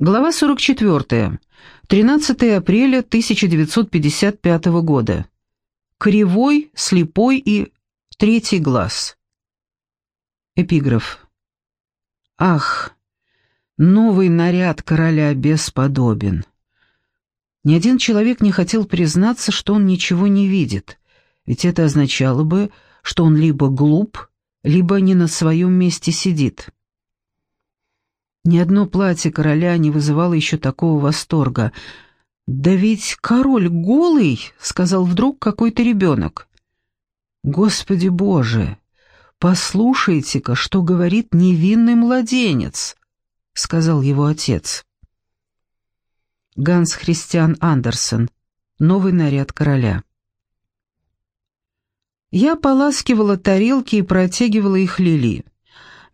Глава 44. 13 апреля 1955 года. Кривой, слепой и третий глаз. Эпиграф. Ах, новый наряд короля бесподобен. Ни один человек не хотел признаться, что он ничего не видит, ведь это означало бы, что он либо глуп, либо не на своем месте сидит. Ни одно платье короля не вызывало еще такого восторга. «Да ведь король голый!» — сказал вдруг какой-то ребенок. «Господи Боже! Послушайте-ка, что говорит невинный младенец!» — сказал его отец. Ганс Христиан Андерсен. Новый наряд короля. Я поласкивала тарелки и протягивала их Лили.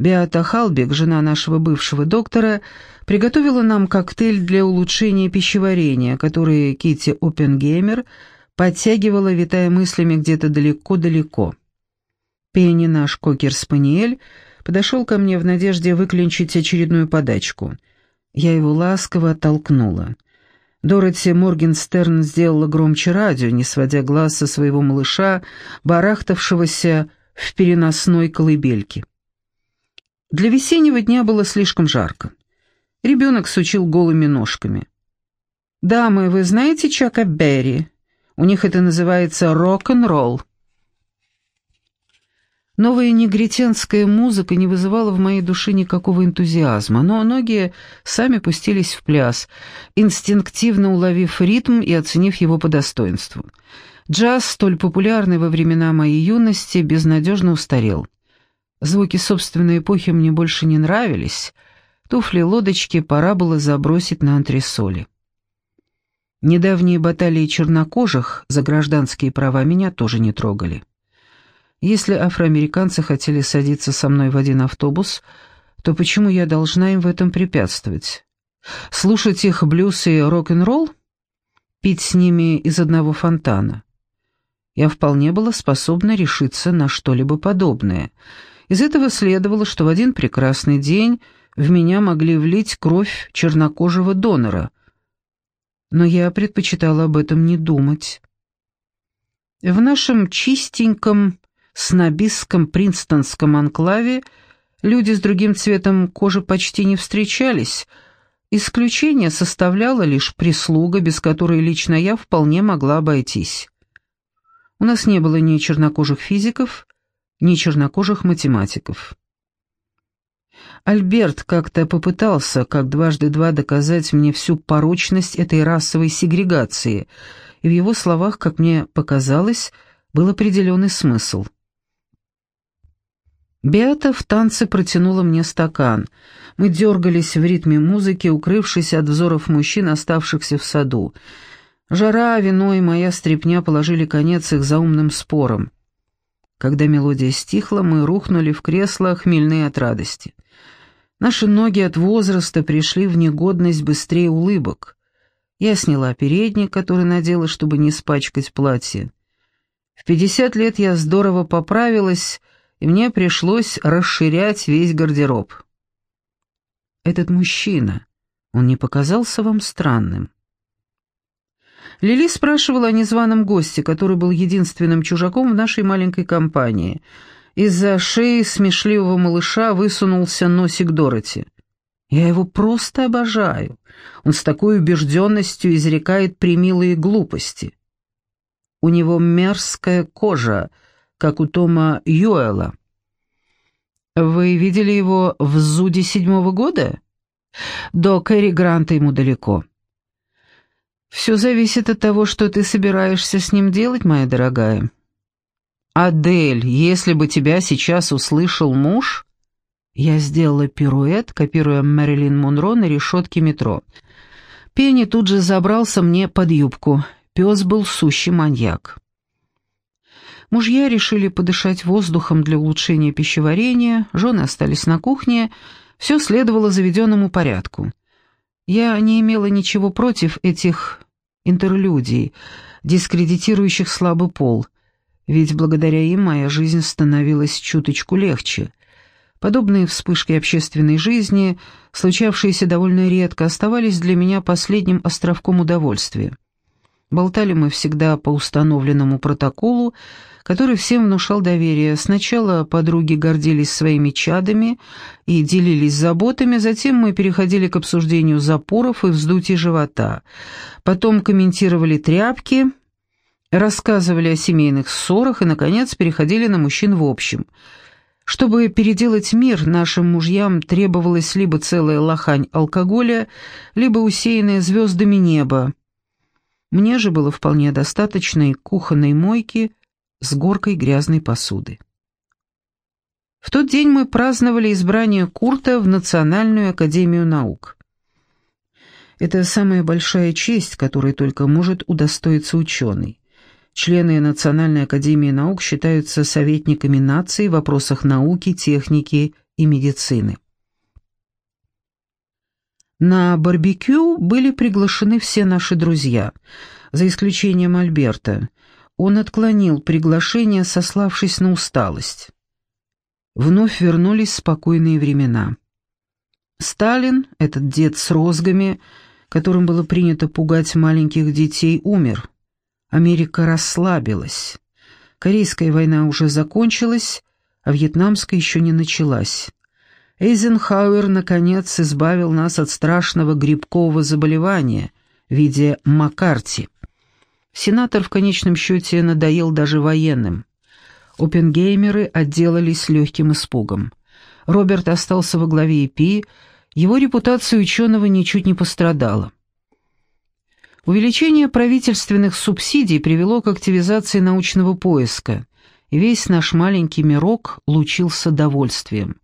Беата Халбек, жена нашего бывшего доктора, приготовила нам коктейль для улучшения пищеварения, который Кити Оппенгеймер подтягивала, витая мыслями где-то далеко-далеко. Пенни, наш кокер-спаниель, подошел ко мне в надежде выклинчить очередную подачку. Я его ласково оттолкнула. Дороти Моргенстерн сделала громче радио, не сводя глаз со своего малыша, барахтавшегося в переносной колыбельке. Для весеннего дня было слишком жарко. Ребенок сучил голыми ножками. «Дамы, вы знаете Чака Берри? У них это называется рок-н-ролл». Новая негритянская музыка не вызывала в моей душе никакого энтузиазма, но многие сами пустились в пляс, инстинктивно уловив ритм и оценив его по достоинству. Джаз, столь популярный во времена моей юности, безнадежно устарел. Звуки собственной эпохи мне больше не нравились. Туфли-лодочки пора было забросить на антресоли. Недавние баталии чернокожих за гражданские права меня тоже не трогали. Если афроамериканцы хотели садиться со мной в один автобус, то почему я должна им в этом препятствовать? Слушать их блюз и рок-н-ролл? Пить с ними из одного фонтана? Я вполне была способна решиться на что-либо подобное — из этого следовало, что в один прекрасный день в меня могли влить кровь чернокожего донора. Но я предпочитала об этом не думать. В нашем чистеньком, снобистском принстонском анклаве люди с другим цветом кожи почти не встречались. Исключение составляла лишь прислуга, без которой лично я вполне могла обойтись. У нас не было ни чернокожих физиков, ни чернокожих математиков. Альберт как-то попытался, как дважды два, доказать мне всю порочность этой расовой сегрегации, и в его словах, как мне показалось, был определенный смысл. Беата в танце протянула мне стакан. Мы дергались в ритме музыки, укрывшись от взоров мужчин, оставшихся в саду. Жара, вино и моя стряпня положили конец их заумным спорам. Когда мелодия стихла, мы рухнули в кресло, хмельные от радости. Наши ноги от возраста пришли в негодность быстрее улыбок. Я сняла передник, который надела, чтобы не испачкать платье. В пятьдесят лет я здорово поправилась, и мне пришлось расширять весь гардероб. «Этот мужчина, он не показался вам странным?» Лили спрашивала о незваном госте, который был единственным чужаком в нашей маленькой компании. Из-за шеи смешливого малыша высунулся носик Дороти. «Я его просто обожаю. Он с такой убежденностью изрекает примилые глупости. У него мерзкая кожа, как у Тома Юэла. Вы видели его в Зуде седьмого года? До Кэрри Гранта ему далеко». «Все зависит от того, что ты собираешься с ним делать, моя дорогая». «Адель, если бы тебя сейчас услышал муж...» Я сделала пируэт, копируя Мэрилин Монро на решетке метро. Пенни тут же забрался мне под юбку. Пес был сущий маньяк. Мужья решили подышать воздухом для улучшения пищеварения, жены остались на кухне, все следовало заведенному порядку. Я не имела ничего против этих интерлюдий, дискредитирующих слабый пол, ведь благодаря им моя жизнь становилась чуточку легче. Подобные вспышки общественной жизни, случавшиеся довольно редко, оставались для меня последним островком удовольствия. Болтали мы всегда по установленному протоколу, который всем внушал доверие. Сначала подруги гордились своими чадами и делились заботами, затем мы переходили к обсуждению запоров и вздутий живота. Потом комментировали тряпки, рассказывали о семейных ссорах и, наконец, переходили на мужчин в общем – чтобы переделать мир, нашим мужьям требовалась либо целая лохань алкоголя, либо усеянное звездами небо. Мне же было вполне достаточно и кухонной мойки с горкой грязной посуды. В тот день мы праздновали избрание Курта в Национальную академию наук. Это самая большая честь, которой только может удостоиться ученый. Члены Национальной академии наук считаются советниками нации в вопросах науки, техники и медицины. На барбекю были приглашены все наши друзья, за исключением Альберта. Он отклонил приглашение, сославшись на усталость. Вновь вернулись спокойные времена. Сталин, этот дед с розгами, которым было принято пугать маленьких детей, умер. Америка расслабилась. Корейская война уже закончилась, а вьетнамская еще не началась. Эйзенхауэр, наконец, избавил нас от страшного грибкового заболевания в виде Маккарти. Сенатор в конечном счете надоел даже военным. Опенгеймеры отделались легким испугом. Роберт остался во главе ИПИ, его репутация ученого ничуть не пострадала. Увеличение правительственных субсидий привело к активизации научного поиска, весь наш маленький мирок лучился довольствием.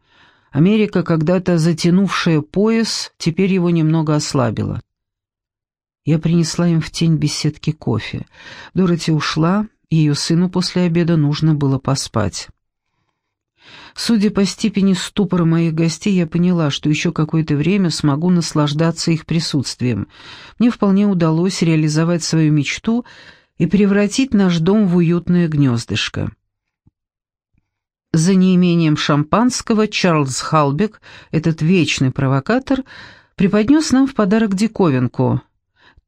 Америка, когда-то затянувшая пояс, теперь его немного ослабила. Я принесла им в тень беседки кофе. Дороти ушла, ее сыну после обеда нужно было поспать. Судя по степени ступора моих гостей, я поняла, что еще какое-то время смогу наслаждаться их присутствием. Мне вполне удалось реализовать свою мечту и превратить наш дом в уютное гнездышко. За неимением шампанского Чарльз Халбек, этот вечный провокатор, преподнес нам в подарок диковинку —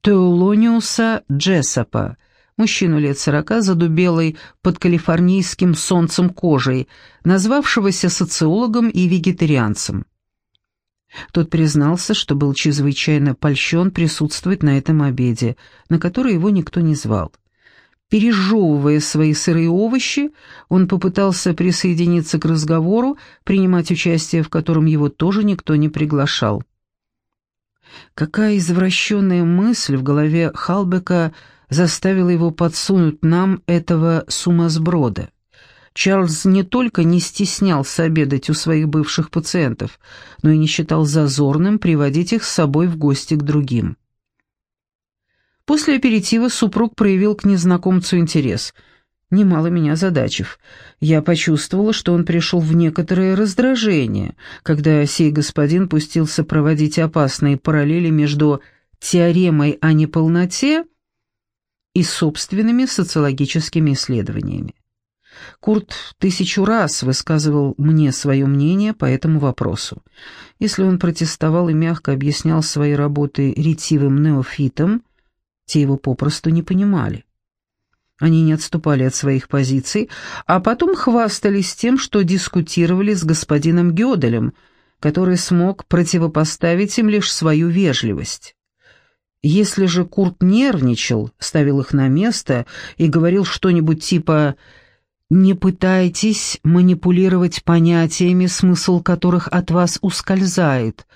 Теулониуса Джессопа — мужчину лет сорока, задубелой под калифорнийским солнцем кожей, назвавшегося социологом и вегетарианцем. Тот признался, что был чрезвычайно польщен присутствовать на этом обеде, на который его никто не звал. Пережевывая свои сырые овощи, он попытался присоединиться к разговору, принимать участие в котором его тоже никто не приглашал. Какая извращенная мысль в голове Халбека – заставила его подсунуть нам этого сумасброда. Чарльз не только не стеснялся обедать у своих бывших пациентов, но и не считал зазорным приводить их с собой в гости к другим. После аперитива супруг проявил к незнакомцу интерес, немало меня задачив. Я почувствовала, что он пришел в некоторое раздражение, когда сей господин пустился проводить опасные параллели между теоремой о неполноте и собственными социологическими исследованиями. Курт тысячу раз высказывал мне свое мнение по этому вопросу. Если он протестовал и мягко объяснял свои работы ретивым неофитам, те его попросту не понимали. Они не отступали от своих позиций, а потом хвастались тем, что дискутировали с господином Гёделем, который смог противопоставить им лишь свою вежливость. Если же Курт нервничал, ставил их на место и говорил что-нибудь типа «Не пытайтесь манипулировать понятиями, смысл которых от вас ускользает»,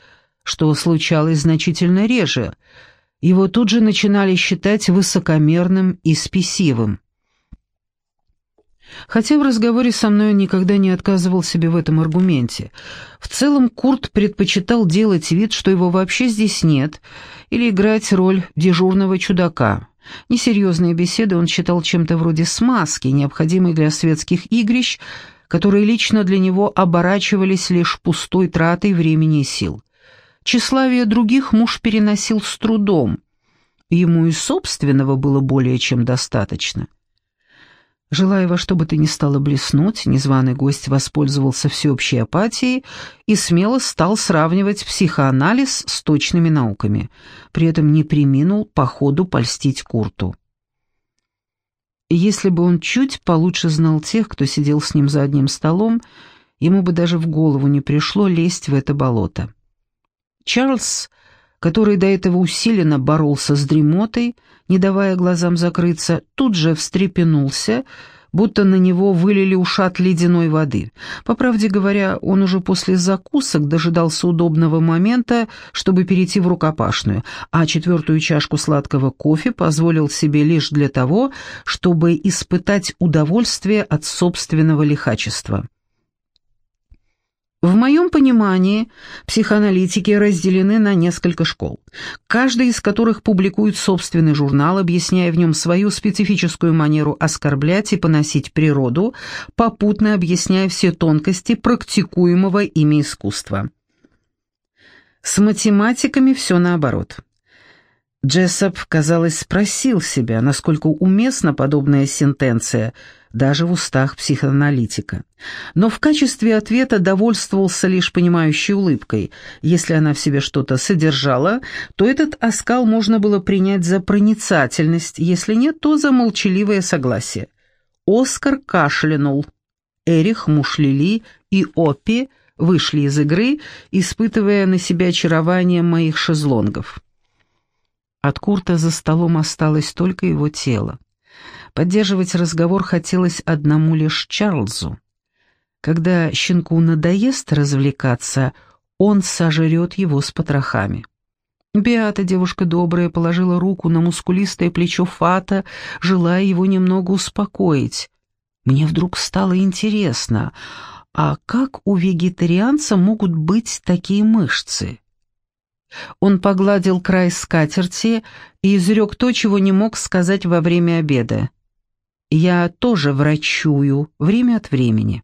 что случалось значительно реже, его тут же начинали считать высокомерным и спесивым. Хотя в разговоре со мной он никогда не отказывал себе в этом аргументе. В целом Курт предпочитал делать вид, что его вообще здесь нет, или играть роль дежурного чудака. Несерьезные беседы он считал чем-то вроде смазки, необходимой для светских игрищ, которые лично для него оборачивались лишь пустой тратой времени и сил. Тщеславие других муж переносил с трудом. Ему и собственного было более чем достаточно. Желая во что бы то ни стало блеснуть, незваный гость воспользовался всеобщей апатией и смело стал сравнивать психоанализ с точными науками. При этом не приминул по ходу польстить Курту. Если бы он чуть получше знал тех, кто сидел с ним за одним столом, ему бы даже в голову не пришло лезть в это болото. Чарльз, который до этого усиленно боролся с дремотой, не давая глазам закрыться, тут же встрепенулся, будто на него вылили ушат ледяной воды. По правде говоря, он уже после закусок дожидался удобного момента, чтобы перейти в рукопашную, а четвертую чашку сладкого кофе позволил себе лишь для того, чтобы испытать удовольствие от собственного лихачества. В моем понимании психоаналитики разделены на несколько школ, каждая из которых публикует собственный журнал, объясняя в нем свою специфическую манеру оскорблять и поносить природу, попутно объясняя все тонкости практикуемого ими искусства. С математиками все наоборот. Джессоп, казалось, спросил себя, насколько уместна подобная сентенция – даже в устах психоаналитика. Но в качестве ответа довольствовался лишь понимающей улыбкой. Если она в себе что-то содержала, то этот оскал можно было принять за проницательность, если нет, то за молчаливое согласие. Оскар кашлянул. Эрих, Мушлили и Оппи вышли из игры, испытывая на себя очарование моих шезлонгов. От Курта за столом осталось только его тело. Поддерживать разговор хотелось одному лишь Чарльзу. Когда щенку надоест развлекаться, он сожрет его с потрохами. Беата, девушка добрая, положила руку на мускулистое плечо Фата, желая его немного успокоить. Мне вдруг стало интересно, а как у вегетарианца могут быть такие мышцы? Он погладил край скатерти и изрек то, чего не мог сказать во время обеда. «Я тоже врачую, время от времени».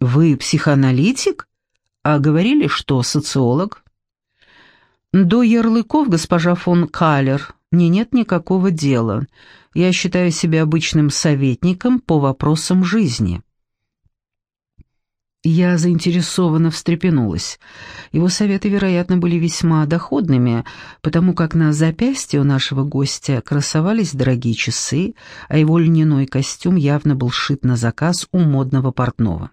«Вы психоаналитик? А говорили, что социолог?» «До ярлыков, госпожа фон Калер, мне нет никакого дела. Я считаю себя обычным советником по вопросам жизни». Я заинтересованно встрепенулась. Его советы, вероятно, были весьма доходными, потому как на запястье у нашего гостя красовались дорогие часы, а его льняной костюм явно был сшит на заказ у модного портного.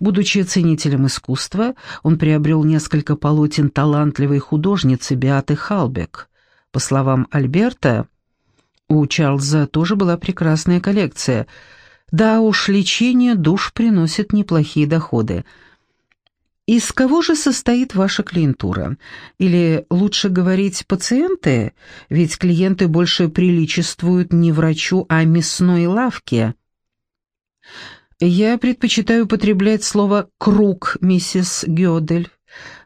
Будучи ценителем искусства, он приобрел несколько полотен талантливой художницы Беаты Халбек. По словам Альберта, у Чарльза тоже была прекрасная коллекция — да уж, лечение душ приносит неплохие доходы. Из кого же состоит ваша клиентура? Или лучше говорить пациенты, ведь клиенты больше приличествуют не врачу, а мясной лавке. Я предпочитаю употреблять слово «круг», миссис Гёдель.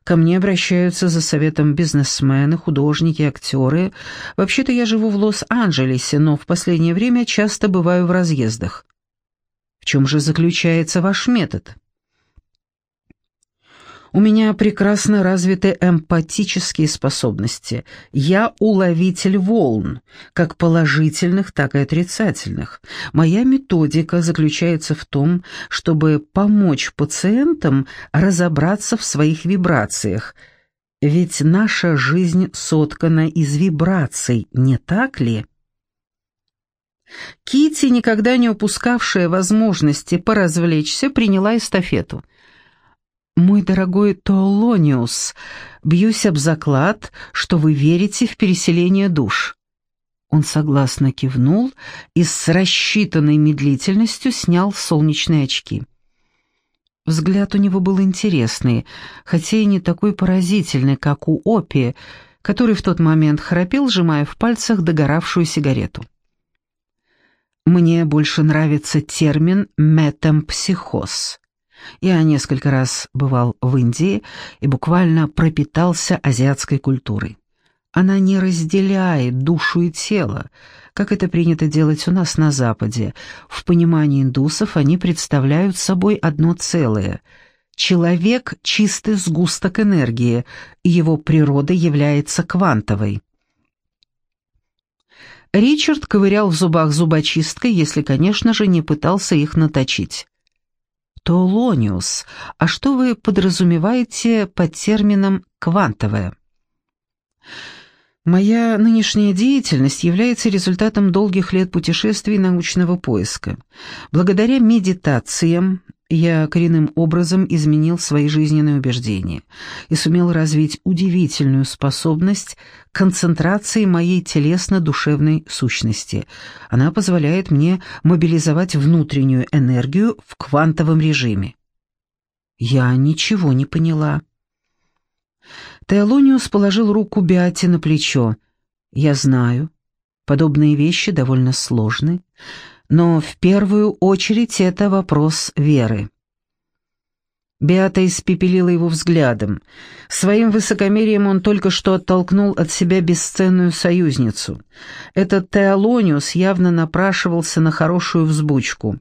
Ко мне обращаются за советом бизнесмены, художники, актеры. Вообще-то я живу в Лос-Анджелесе, но в последнее время часто бываю в разъездах чем же заключается ваш метод? У меня прекрасно развиты эмпатические способности. Я уловитель волн, как положительных, так и отрицательных. Моя методика заключается в том, чтобы помочь пациентам разобраться в своих вибрациях. Ведь наша жизнь соткана из вибраций, не так ли? Кити, никогда не упускавшая возможности поразвлечься, приняла эстафету. «Мой дорогой Толониус, бьюсь об заклад, что вы верите в переселение душ». Он согласно кивнул и с рассчитанной медлительностью снял солнечные очки. Взгляд у него был интересный, хотя и не такой поразительный, как у Опи, который в тот момент храпел, сжимая в пальцах догоравшую сигарету. Мне больше нравится термин «метампсихоз». Я несколько раз бывал в Индии и буквально пропитался азиатской культурой. Она не разделяет душу и тело, как это принято делать у нас на Западе. В понимании индусов они представляют собой одно целое. Человек — чистый сгусток энергии, и его природа является квантовой. Ричард ковырял в зубах зубочисткой, если, конечно же, не пытался их наточить. Толониус, а что вы подразумеваете под термином «квантовое»? Моя нынешняя деятельность является результатом долгих лет путешествий научного поиска. Благодаря медитациям я коренным образом изменил свои жизненные убеждения и сумел развить удивительную способность концентрации моей телесно-душевной сущности. Она позволяет мне мобилизовать внутреннюю энергию в квантовом режиме. Я ничего не поняла. Теолониус положил руку Беате на плечо. «Я знаю, подобные вещи довольно сложны, но в первую очередь это вопрос веры». Беата испепелила его взглядом. Своим высокомерием он только что оттолкнул от себя бесценную союзницу. Этот Теолониус явно напрашивался на хорошую взбучку.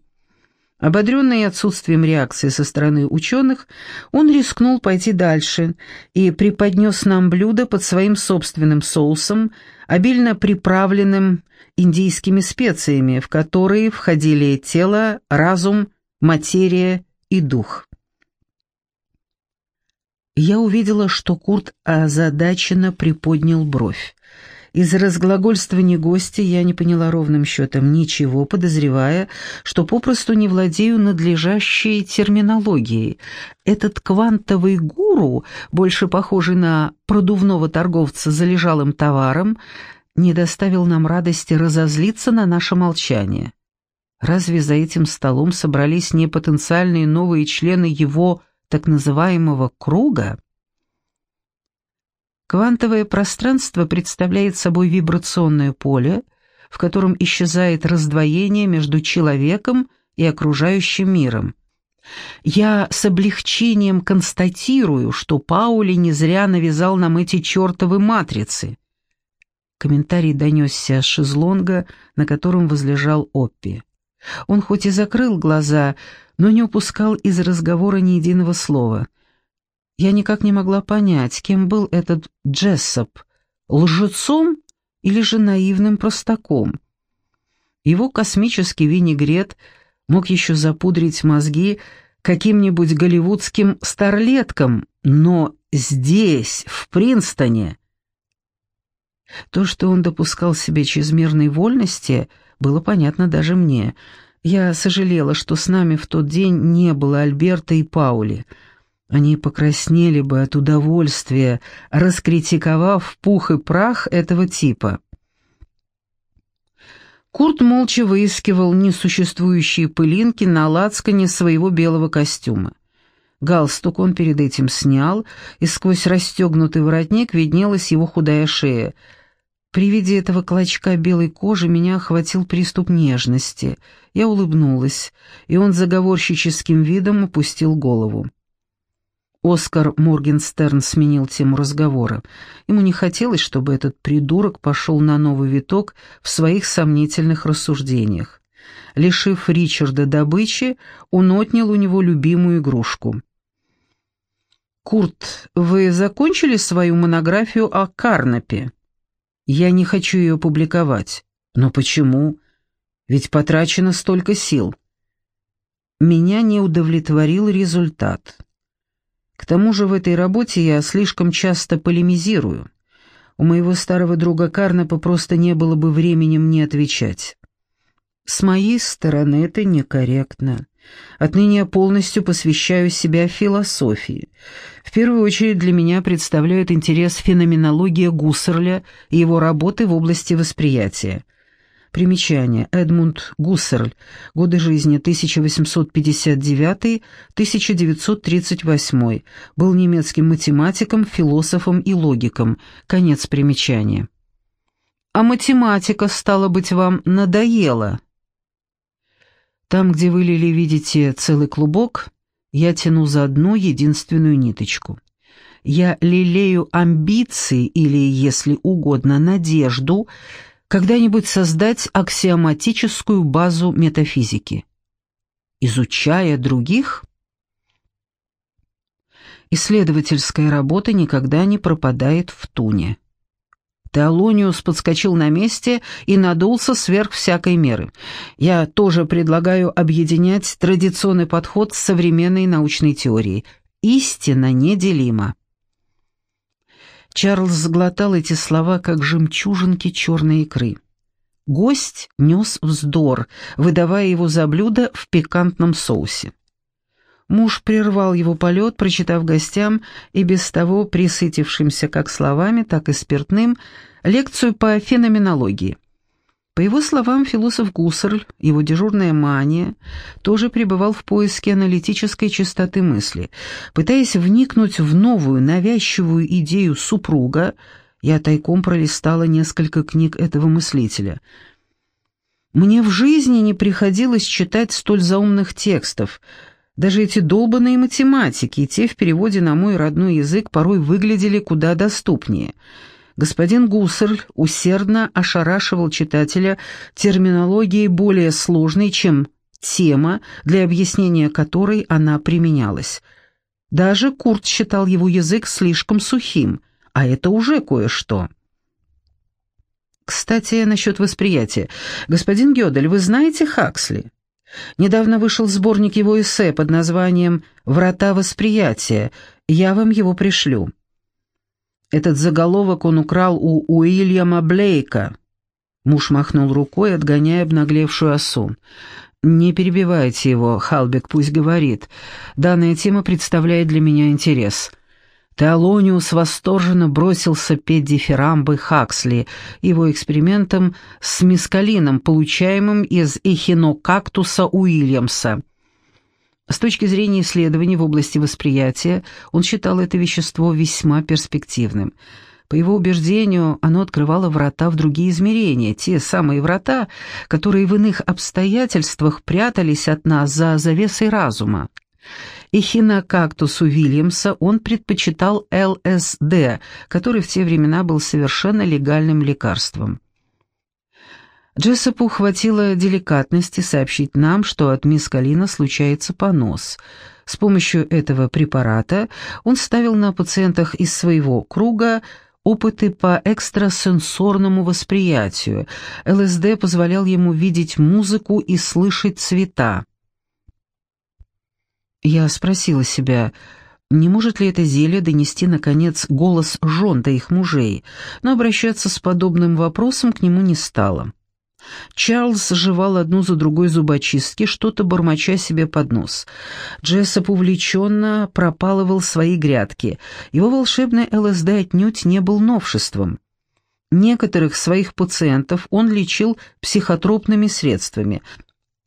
Ободренный отсутствием реакции со стороны ученых, он рискнул пойти дальше и преподнес нам блюдо под своим собственным соусом, обильно приправленным индийскими специями, в которые входили тело, разум, материя и дух. Я увидела, что Курт озадаченно приподнял бровь. Из разглагольствования гостя я не поняла ровным счетом ничего, подозревая, что попросту не владею надлежащей терминологией. Этот квантовый гуру, больше похожий на продувного торговца залежалым товаром, не доставил нам радости разозлиться на наше молчание. Разве за этим столом собрались не потенциальные новые члены его так называемого «круга»? Квантовое пространство представляет собой вибрационное поле, в котором исчезает раздвоение между человеком и окружающим миром. Я с облегчением констатирую, что Паули не зря навязал нам эти чертовы матрицы. Комментарий донесся с шезлонга, на котором возлежал Оппи. Он хоть и закрыл глаза, но не упускал из разговора ни единого слова — я никак не могла понять, кем был этот Джессоп, лжецом или же наивным простаком. Его космический винегрет мог еще запудрить мозги каким-нибудь голливудским старлеткам, но здесь, в Принстоне... То, что он допускал себе чрезмерной вольности, было понятно даже мне. Я сожалела, что с нами в тот день не было Альберта и Паули — они покраснели бы от удовольствия, раскритиковав пух и прах этого типа. Курт молча выискивал несуществующие пылинки на лацкане своего белого костюма. Галстук он перед этим снял, и сквозь расстегнутый воротник виднелась его худая шея. При виде этого клочка белой кожи меня охватил приступ нежности. Я улыбнулась, и он заговорщическим видом опустил голову. Оскар Моргенстерн сменил тему разговора. Ему не хотелось, чтобы этот придурок пошел на новый виток в своих сомнительных рассуждениях. Лишив Ричарда добычи, он отнял у него любимую игрушку. «Курт, вы закончили свою монографию о Карнапе?» «Я не хочу ее публиковать». «Но почему? Ведь потрачено столько сил». Меня не удовлетворил результат. К тому же в этой работе я слишком часто полемизирую. У моего старого друга Карнапа просто не было бы времени мне отвечать. С моей стороны это некорректно. Отныне я полностью посвящаю себя философии. В первую очередь для меня представляет интерес феноменология Гуссерля и его работы в области восприятия. Примечание. Эдмунд Гуссерль. Годы жизни 1859-1938. Был немецким математиком, философом и логиком. Конец примечания. А математика, стало быть, вам надоела? Там, где вы, Лили, видите целый клубок, я тяну за одну единственную ниточку. Я лелею амбиции или, если угодно, надежду — когда-нибудь создать аксиоматическую базу метафизики. Изучая других, исследовательская работа никогда не пропадает в туне. Теолониус подскочил на месте и надулся сверх всякой меры. Я тоже предлагаю объединять традиционный подход с современной научной теорией. Истина неделима. Чарльз сглотал эти слова, как жемчужинки черной икры. Гость нес вздор, выдавая его за блюдо в пикантном соусе. Муж прервал его полет, прочитав гостям и без того присытившимся как словами, так и спиртным, лекцию по феноменологии. По его словам, философ Гуссерль, его дежурная мания, тоже пребывал в поиске аналитической чистоты мысли. Пытаясь вникнуть в новую, навязчивую идею супруга, я тайком пролистала несколько книг этого мыслителя. Мне в жизни не приходилось читать столь заумных текстов — даже эти долбанные математики, и те в переводе на мой родной язык порой выглядели куда доступнее. Господин Гуссерль усердно ошарашивал читателя терминологией более сложной, чем тема, для объяснения которой она применялась. Даже Курт считал его язык слишком сухим, а это уже кое-что. Кстати, насчет восприятия. Господин Гёдель, вы знаете Хаксли? Недавно вышел сборник его эссе под названием «Врата восприятия». Я вам его пришлю. Этот заголовок он украл у Уильяма Блейка. Муж махнул рукой, отгоняя обнаглевшую осу. «Не перебивайте его, Халбек пусть говорит. Данная тема представляет для меня интерес». Теолониус восторженно бросился петь дифирамбы Хаксли, его экспериментом с мискалином, получаемым из эхинокактуса Уильямса. С точки зрения исследований в области восприятия, он считал это вещество весьма перспективным. По его убеждению, оно открывало врата в другие измерения, те самые врата, которые в иных обстоятельствах прятались от нас за завесой разума. Эхинокактусу Вильямса он предпочитал ЛСД, который в те времена был совершенно легальным лекарством. Джессопу хватило деликатности сообщить нам, что от мисс Калина случается понос. С помощью этого препарата он ставил на пациентах из своего круга опыты по экстрасенсорному восприятию. ЛСД позволял ему видеть музыку и слышать цвета. Я спросила себя, не может ли это зелье донести, наконец, голос жен до их мужей, но обращаться с подобным вопросом к нему не стала. Чарльз жевал одну за другой зубочистки, что-то бормоча себе под нос. Джессоп увлеченно пропалывал свои грядки. Его волшебный ЛСД отнюдь не был новшеством. Некоторых своих пациентов он лечил психотропными средствами –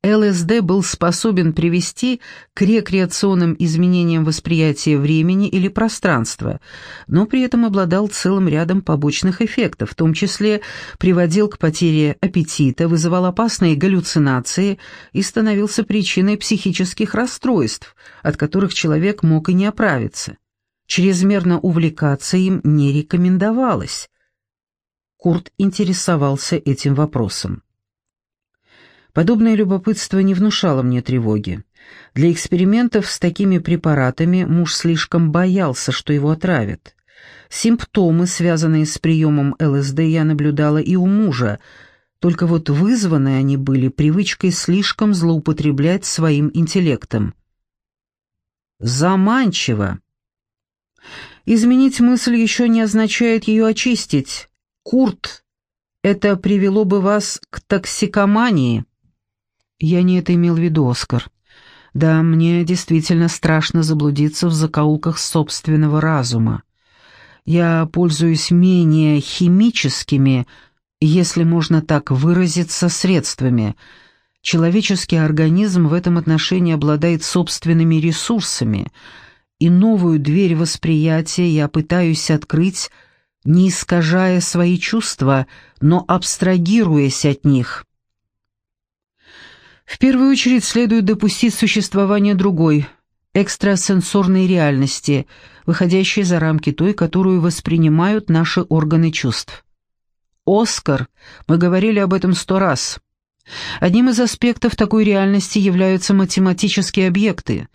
ЛСД был способен привести к рекреационным изменениям восприятия времени или пространства, но при этом обладал целым рядом побочных эффектов, в том числе приводил к потере аппетита, вызывал опасные галлюцинации и становился причиной психических расстройств, от которых человек мог и не оправиться. Чрезмерно увлекаться им не рекомендовалось. Курт интересовался этим вопросом. Подобное любопытство не внушало мне тревоги. Для экспериментов с такими препаратами муж слишком боялся, что его отравят. Симптомы, связанные с приемом ЛСД, я наблюдала и у мужа, только вот вызваны они были привычкой слишком злоупотреблять своим интеллектом. Заманчиво. Изменить мысль еще не означает ее очистить. Курт, это привело бы вас к токсикомании. «Я не это имел в виду, Оскар. Да, мне действительно страшно заблудиться в закоулках собственного разума. Я пользуюсь менее химическими, если можно так выразиться, средствами. Человеческий организм в этом отношении обладает собственными ресурсами, и новую дверь восприятия я пытаюсь открыть, не искажая свои чувства, но абстрагируясь от них». В первую очередь следует допустить существование другой, экстрасенсорной реальности, выходящей за рамки той, которую воспринимают наши органы чувств. «Оскар», мы говорили об этом сто раз. Одним из аспектов такой реальности являются математические объекты.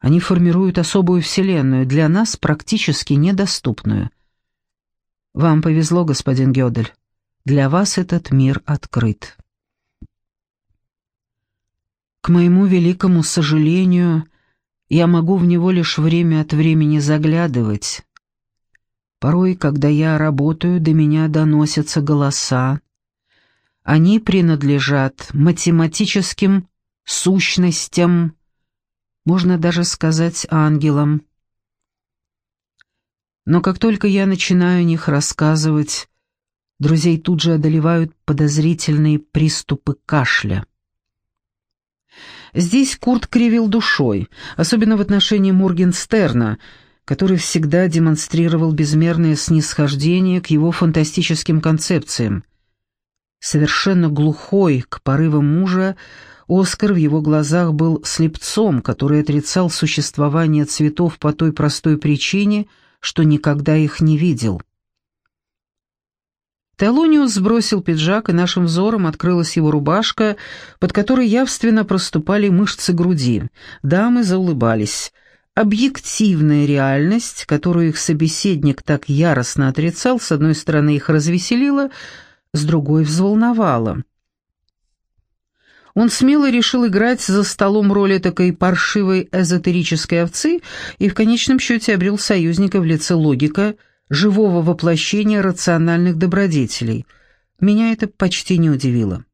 Они формируют особую вселенную, для нас практически недоступную. Вам повезло, господин Гёдель. Для вас этот мир открыт. К моему великому сожалению, я могу в него лишь время от времени заглядывать. Порой, когда я работаю, до меня доносятся голоса. Они принадлежат математическим сущностям, можно даже сказать ангелам. Но как только я начинаю о них рассказывать, друзей тут же одолевают подозрительные приступы кашля. Здесь Курт кривил душой, особенно в отношении Моргенстерна, который всегда демонстрировал безмерное снисхождение к его фантастическим концепциям. Совершенно глухой к порывам мужа, Оскар в его глазах был слепцом, который отрицал существование цветов по той простой причине, что никогда их не видел. Телониус сбросил пиджак, и нашим взором открылась его рубашка, под которой явственно проступали мышцы груди. Дамы заулыбались. Объективная реальность, которую их собеседник так яростно отрицал, с одной стороны их развеселила, с другой взволновала. Он смело решил играть за столом роли такой паршивой эзотерической овцы и в конечном счете обрел союзника в лице логика – живого воплощения рациональных добродетелей. Меня это почти не удивило.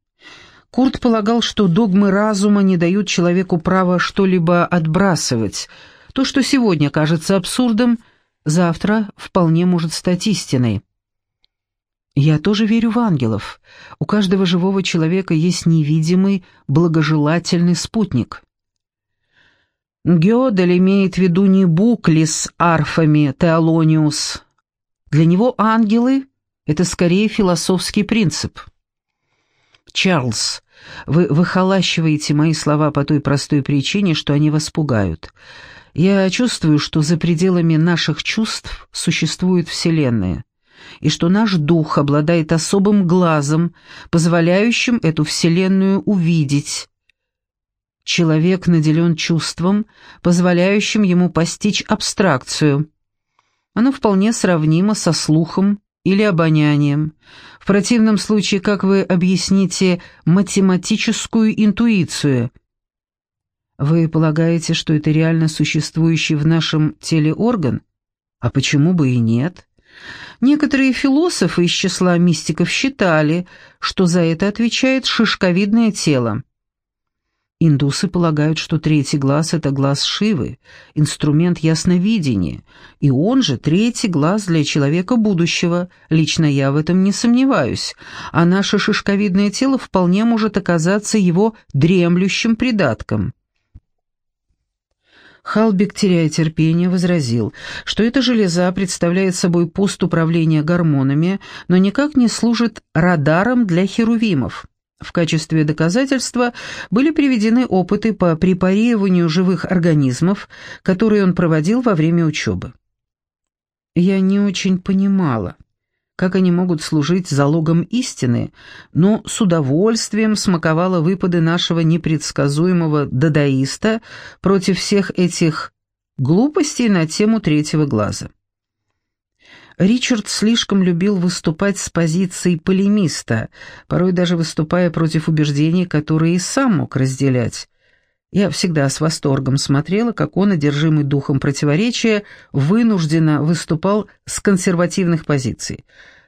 Курт полагал, что догмы разума не дают человеку права что-либо отбрасывать. То, что сегодня кажется абсурдом, завтра вполне может стать истиной. Я тоже верю в ангелов. У каждого живого человека есть невидимый, благожелательный спутник. Гёдель имеет в виду не букли с арфами Теолониус, для него ангелы — это скорее философский принцип. Чарльз, вы выхолащиваете мои слова по той простой причине, что они вас пугают. Я чувствую, что за пределами наших чувств существует Вселенная, и что наш дух обладает особым глазом, позволяющим эту Вселенную увидеть. Человек наделен чувством, позволяющим ему постичь абстракцию — оно вполне сравнимо со слухом или обонянием. В противном случае, как вы объясните математическую интуицию? Вы полагаете, что это реально существующий в нашем теле орган? А почему бы и нет? Некоторые философы из числа мистиков считали, что за это отвечает шишковидное тело. Индусы полагают, что третий глаз — это глаз Шивы, инструмент ясновидения, и он же третий глаз для человека будущего, лично я в этом не сомневаюсь, а наше шишковидное тело вполне может оказаться его дремлющим придатком. Халбек, теряя терпение, возразил, что эта железа представляет собой пост управления гормонами, но никак не служит радаром для херувимов. В качестве доказательства были приведены опыты по препарированию живых организмов, которые он проводил во время учебы. Я не очень понимала, как они могут служить залогом истины, но с удовольствием смаковала выпады нашего непредсказуемого дадаиста против всех этих глупостей на тему третьего глаза. Ричард слишком любил выступать с позиции полемиста, порой даже выступая против убеждений, которые и сам мог разделять. Я всегда с восторгом смотрела, как он, одержимый духом противоречия, вынужденно выступал с консервативных позиций.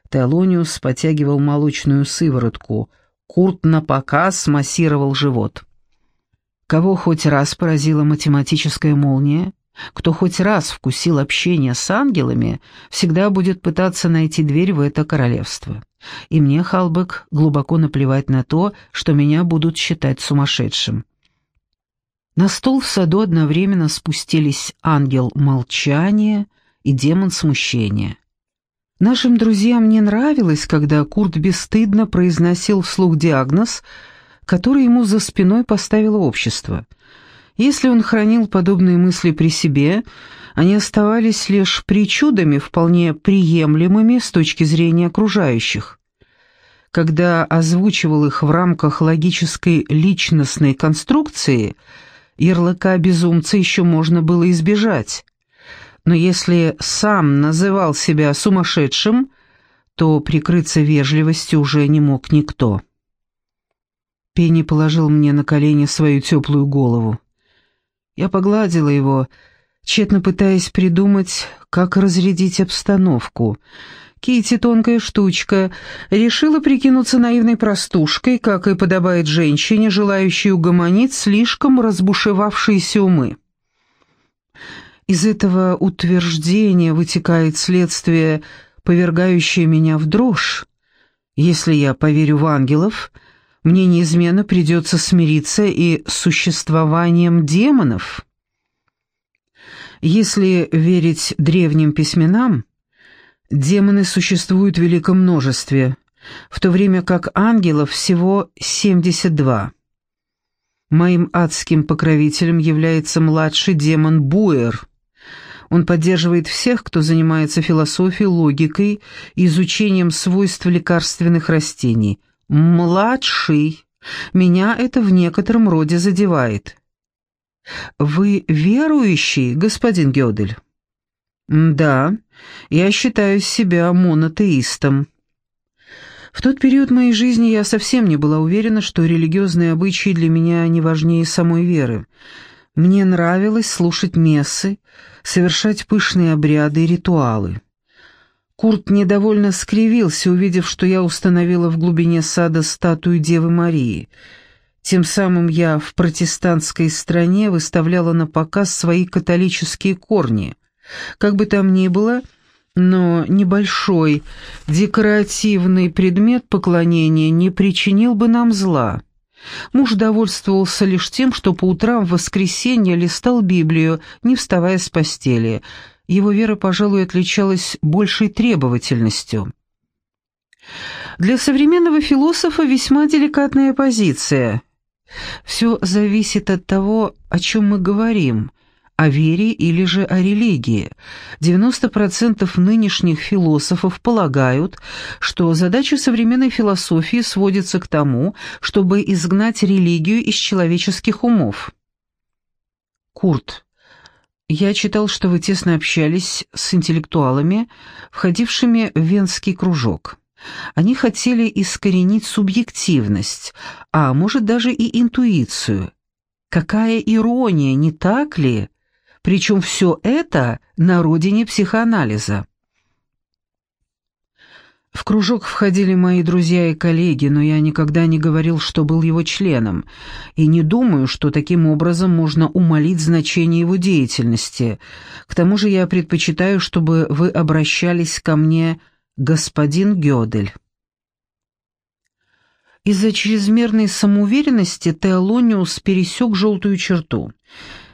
Теолониус потягивал молочную сыворотку, Курт напоказ массировал живот. Кого хоть раз поразила математическая молния? Кто хоть раз вкусил общение с ангелами, всегда будет пытаться найти дверь в это королевство. И мне, Халбек, глубоко наплевать на то, что меня будут считать сумасшедшим. На стол в саду одновременно спустились ангел молчания и демон смущения. Нашим друзьям не нравилось, когда Курт бесстыдно произносил вслух диагноз, который ему за спиной поставило общество — если он хранил подобные мысли при себе, они оставались лишь причудами, вполне приемлемыми с точки зрения окружающих. Когда озвучивал их в рамках логической личностной конструкции, ярлыка безумца еще можно было избежать. Но если сам называл себя сумасшедшим, то прикрыться вежливостью уже не мог никто. Пенни положил мне на колени свою теплую голову. Я погладила его, тщетно пытаясь придумать, как разрядить обстановку. Кити тонкая штучка, решила прикинуться наивной простушкой, как и подобает женщине, желающей угомонить слишком разбушевавшиеся умы. Из этого утверждения вытекает следствие, повергающее меня в дрожь. Если я поверю в ангелов, мне неизменно придется смириться и с существованием демонов. Если верить древним письменам, демоны существуют в великом множестве, в то время как ангелов всего 72. Моим адским покровителем является младший демон Буэр. Он поддерживает всех, кто занимается философией, логикой и изучением свойств лекарственных растений – «Младший. Меня это в некотором роде задевает». «Вы верующий, господин Гёдель?» «Да, я считаю себя монотеистом». В тот период моей жизни я совсем не была уверена, что религиозные обычаи для меня не важнее самой веры. Мне нравилось слушать мессы, совершать пышные обряды и ритуалы. Курт недовольно скривился, увидев, что я установила в глубине сада статую Девы Марии. Тем самым я в протестантской стране выставляла на показ свои католические корни. Как бы там ни было, но небольшой декоративный предмет поклонения не причинил бы нам зла. Муж довольствовался лишь тем, что по утрам в воскресенье листал Библию, не вставая с постели — его вера, пожалуй, отличалась большей требовательностью. Для современного философа весьма деликатная позиция. Все зависит от того, о чем мы говорим, о вере или же о религии. 90% нынешних философов полагают, что задача современной философии сводится к тому, чтобы изгнать религию из человеческих умов. Курт, я читал, что вы тесно общались с интеллектуалами, входившими в Венский кружок. Они хотели искоренить субъективность, а может даже и интуицию. Какая ирония, не так ли? Причем все это на родине психоанализа. В кружок входили мои друзья и коллеги, но я никогда не говорил, что был его членом, и не думаю, что таким образом можно умолить значение его деятельности. К тому же я предпочитаю, чтобы вы обращались ко мне господин Гёдель. Из-за чрезмерной самоуверенности Теолониус пересек желтую черту —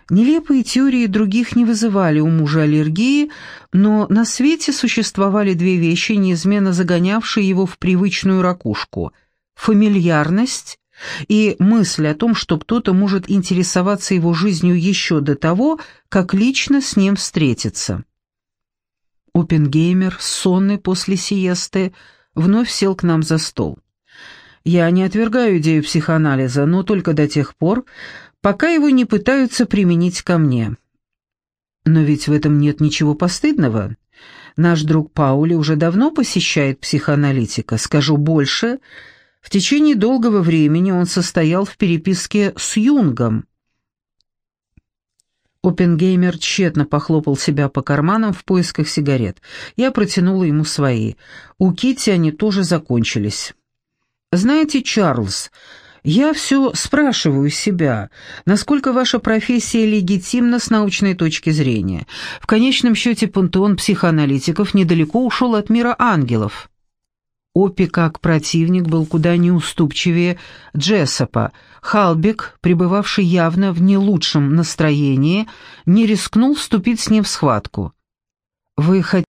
Нелепые теории других не вызывали у мужа аллергии, но на свете существовали две вещи, неизменно загонявшие его в привычную ракушку — фамильярность и мысль о том, что кто-то может интересоваться его жизнью еще до того, как лично с ним встретиться. Опенгеймер, сонный после сиесты, вновь сел к нам за стол. Я не отвергаю идею психоанализа, но только до тех пор, пока его не пытаются применить ко мне. Но ведь в этом нет ничего постыдного. Наш друг Паули уже давно посещает психоаналитика. Скажу больше, в течение долгого времени он состоял в переписке с Юнгом. Опенгеймер тщетно похлопал себя по карманам в поисках сигарет. Я протянула ему свои. У Кити они тоже закончились. «Знаете, Чарльз, я все спрашиваю себя, насколько ваша профессия легитимна с научной точки зрения. В конечном счете пантеон психоаналитиков недалеко ушел от мира ангелов. Опи как противник был куда неуступчивее Джессопа. Халбек, пребывавший явно в не лучшем настроении, не рискнул вступить с ним в схватку. «Вы хотите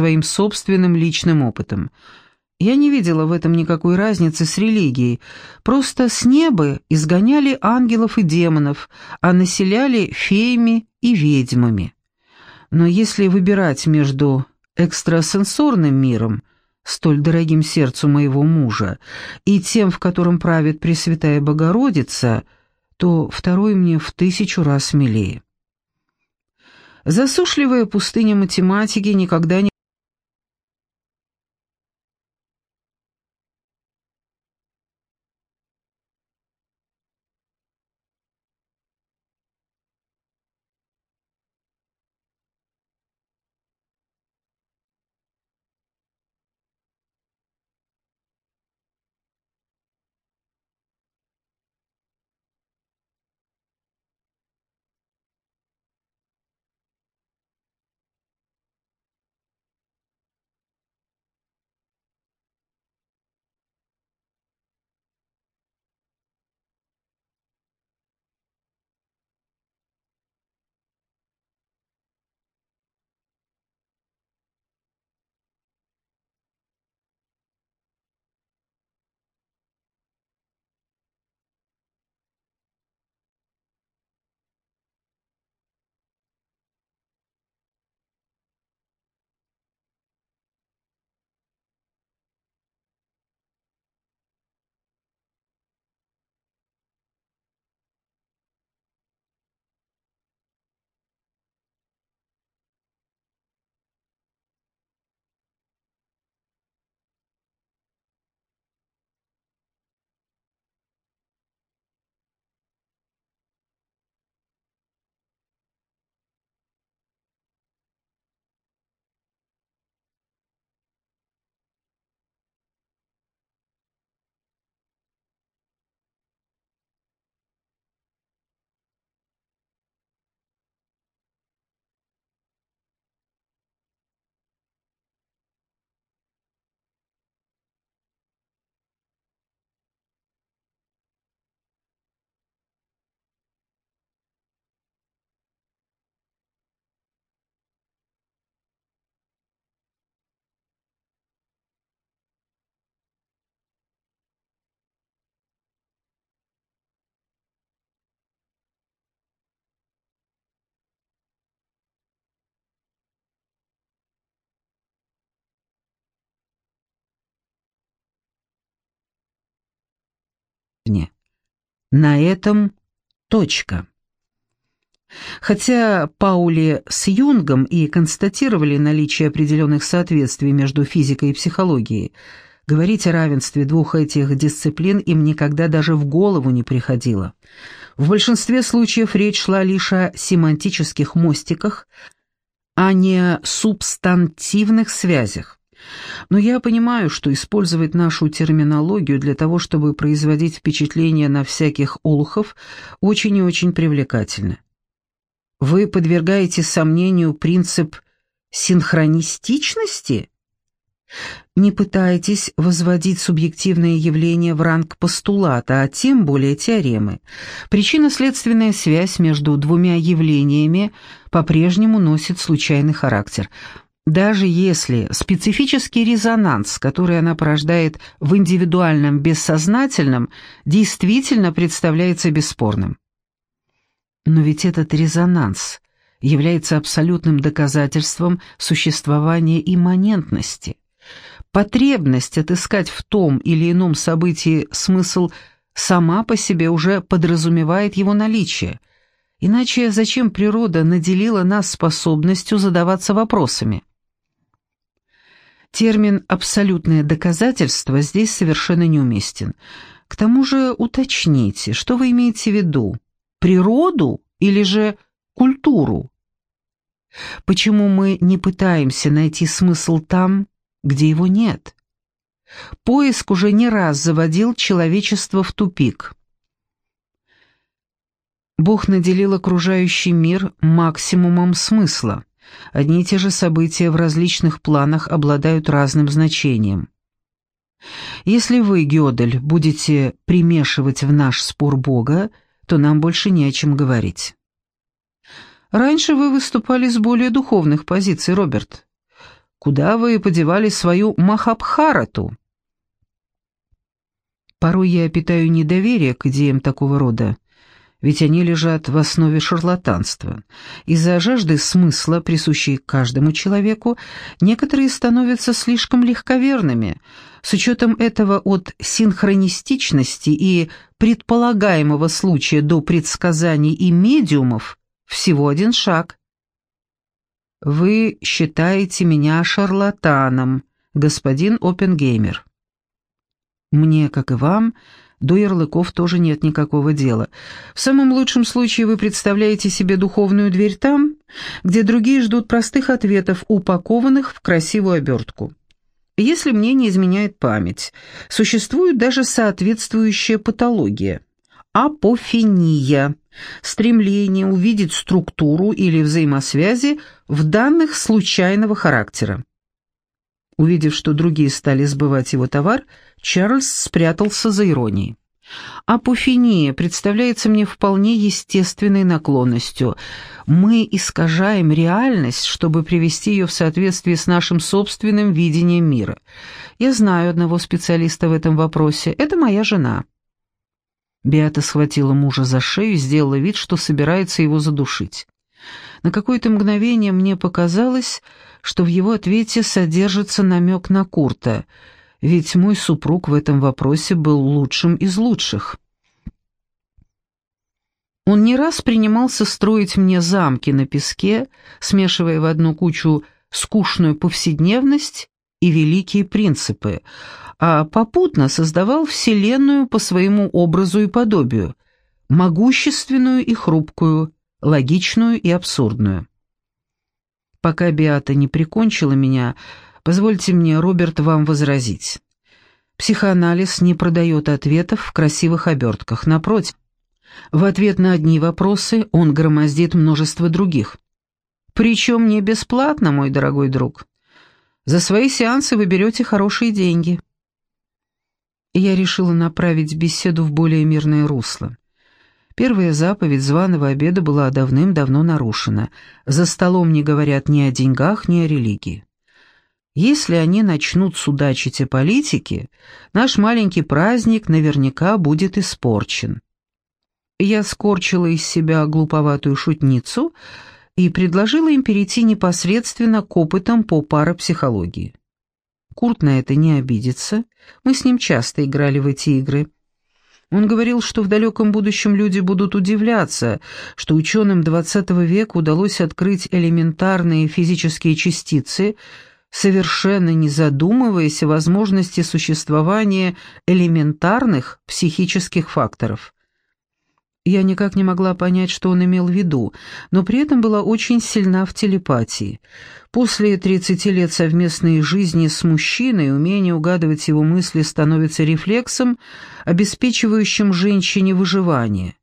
своим собственным личным опытом. Я не видела в этом никакой разницы с религией, просто с неба изгоняли ангелов и демонов, а населяли феями и ведьмами. Но если выбирать между экстрасенсорным миром, столь дорогим сердцу моего мужа, и тем, в котором правит Пресвятая Богородица, то второй мне в тысячу раз милее. Засушливая пустыня математики никогда не дне. На этом точка. Хотя Паули с Юнгом и констатировали наличие определенных соответствий между физикой и психологией, говорить о равенстве двух этих дисциплин им никогда даже в голову не приходило. В большинстве случаев речь шла лишь о семантических мостиках, а не субстантивных связях. Но я понимаю, что использовать нашу терминологию для того, чтобы производить впечатление на всяких олухов, очень и очень привлекательно. Вы подвергаете сомнению принцип синхронистичности? Не пытайтесь возводить субъективное явление в ранг постулата, а тем более теоремы. Причинно-следственная связь между двумя явлениями по-прежнему носит случайный характер – даже если специфический резонанс, который она порождает в индивидуальном бессознательном, действительно представляется бесспорным. Но ведь этот резонанс является абсолютным доказательством существования имманентности. Потребность отыскать в том или ином событии смысл сама по себе уже подразумевает его наличие. Иначе зачем природа наделила нас способностью задаваться вопросами? Термин «абсолютное доказательство» здесь совершенно неуместен. К тому же уточните, что вы имеете в виду? Природу или же культуру? Почему мы не пытаемся найти смысл там, где его нет? Поиск уже не раз заводил человечество в тупик. Бог наделил окружающий мир максимумом смысла. Одни и те же события в различных планах обладают разным значением. Если вы, Гёдель, будете примешивать в наш спор Бога, то нам больше не о чем говорить. Раньше вы выступали с более духовных позиций, Роберт. Куда вы подевали свою Махабхарату?» Порой я питаю недоверие к идеям такого рода, ведь они лежат в основе шарлатанства. Из-за жажды смысла, присущей каждому человеку, некоторые становятся слишком легковерными. С учетом этого от синхронистичности и предполагаемого случая до предсказаний и медиумов всего один шаг. «Вы считаете меня шарлатаном, господин Опенгеймер». Мне, как и вам, до ярлыков тоже нет никакого дела. В самом лучшем случае вы представляете себе духовную дверь там, где другие ждут простых ответов, упакованных в красивую обертку. Если мне не изменяет память, существует даже соответствующая патология – апофения – стремление увидеть структуру или взаимосвязи в данных случайного характера. Увидев, что другие стали сбывать его товар, Чарльз спрятался за иронией. Апофения представляется мне вполне естественной наклонностью. Мы искажаем реальность, чтобы привести ее в соответствие с нашим собственным видением мира. Я знаю одного специалиста в этом вопросе. Это моя жена. Беата схватила мужа за шею и сделала вид, что собирается его задушить. На какое-то мгновение мне показалось, что в его ответе содержится намек на Курта, ведь мой супруг в этом вопросе был лучшим из лучших. Он не раз принимался строить мне замки на песке, смешивая в одну кучу скучную повседневность и великие принципы, а попутно создавал вселенную по своему образу и подобию, могущественную и хрупкую, логичную и абсурдную. Пока Биата не прикончила меня, позвольте мне, Роберт, вам возразить. Психоанализ не продает ответов в красивых обертках, напротив. В ответ на одни вопросы он громоздит множество других. Причем не бесплатно, мой дорогой друг. За свои сеансы вы берете хорошие деньги. Я решила направить беседу в более мирное русло. Первая заповедь званого обеда была давным-давно нарушена. За столом не говорят ни о деньгах, ни о религии. Если они начнут судачить о политике, наш маленький праздник наверняка будет испорчен. Я скорчила из себя глуповатую шутницу и предложила им перейти непосредственно к опытам по парапсихологии. Курт на это не обидится, мы с ним часто играли в эти игры – он говорил, что в далеком будущем люди будут удивляться, что ученым XX века удалось открыть элементарные физические частицы, совершенно не задумываясь о возможности существования элементарных психических факторов. Я никак не могла понять, что он имел в виду, но при этом была очень сильна в телепатии. После 30 лет совместной жизни с мужчиной умение угадывать его мысли становится рефлексом, обеспечивающим женщине выживание.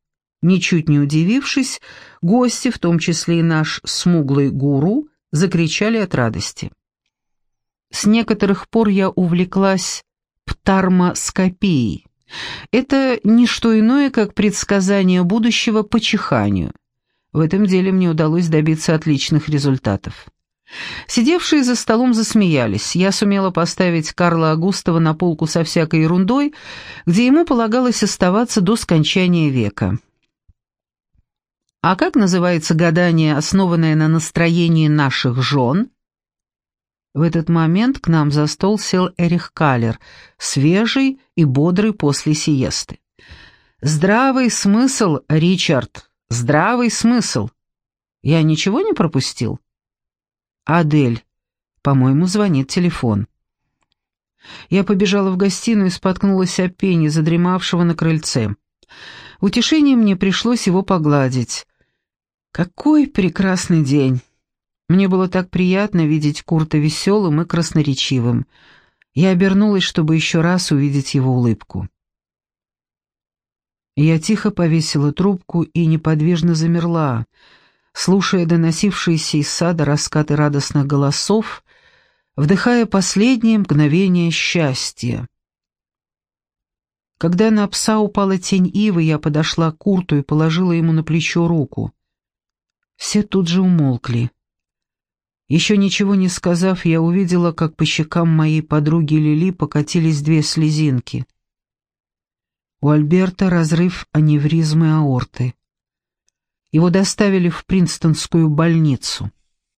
Ничуть не удивившись, гости, в том числе и наш смуглый гуру, закричали от радости. С некоторых пор я увлеклась птармоскопией. Это не что иное, как предсказание будущего по чиханию. В этом деле мне удалось добиться отличных результатов. Сидевшие за столом засмеялись. Я сумела поставить Карла Агустова на полку со всякой ерундой, где ему полагалось оставаться до скончания века. А как называется гадание, основанное на настроении наших жен? В этот момент к нам за стол сел Эрих Калер, свежий и бодрый после сиесты. «Здравый смысл, Ричард, здравый смысл. Я ничего не пропустил?» «Адель, по-моему, звонит телефон». Я побежала в гостиную и споткнулась о пене, задремавшего на крыльце. Утешением мне пришлось его погладить. «Какой прекрасный день!» Мне было так приятно видеть Курта веселым и красноречивым. Я обернулась, чтобы еще раз увидеть его улыбку. Я тихо повесила трубку и неподвижно замерла, слушая доносившиеся из сада раскаты радостных голосов, вдыхая последние мгновения счастья. Когда на пса упала тень ивы, я подошла к Курту и положила ему на плечо руку. Все тут же умолкли. Еще ничего не сказав, я увидела, как по щекам моей подруги Лили покатились две слезинки. У Альберта разрыв аневризмы аорты. Его доставили в Принстонскую больницу.